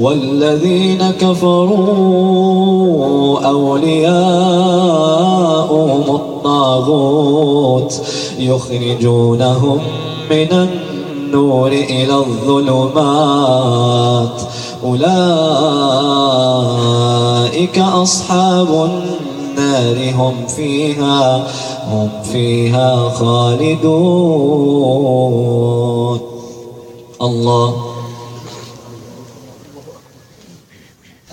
والذين كفروا أولياءهم الطاغوت يخرجونهم من النور إلى الظلمات. أولئك أصحاب النار هم فيها هم فيها خالدون. الله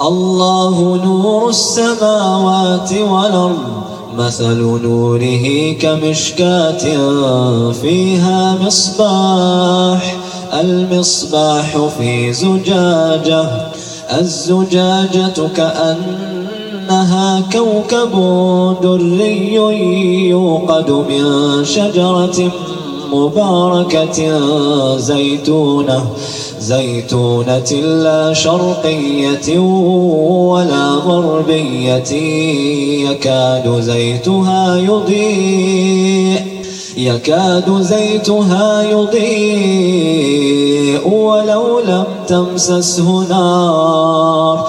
الله نور السماوات والأرض مثل نوره كمشكاة فيها مصباح المصباح في زجاجة الزجاجة كوكب دري يوقد من شجرة مباركة زيتونة زيتونة لا شرقية ولا غربية يكاد زيتها يضيء يكاد زيتها يضيء ولو لم تمسسه نار.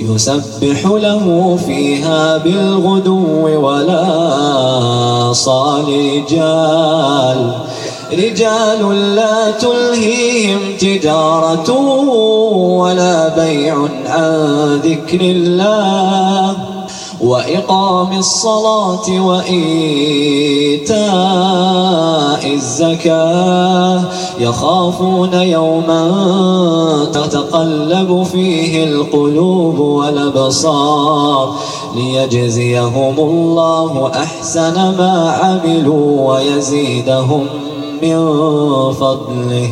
يسبح له فيها بالغدو ولا صال رجال. رجال لا تلهيهم تجارة ولا بيع عن ذكر الله. وإقام الصلاة وإيتاء الزكاة. يخافون يوما تتقلب فيه القلوب والأبصار. ليجزيهم الله أحسن ما عملوا ويزيدهم من فضله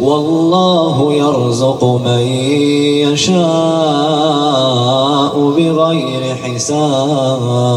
والله يرزق من يشاء بغير حساب.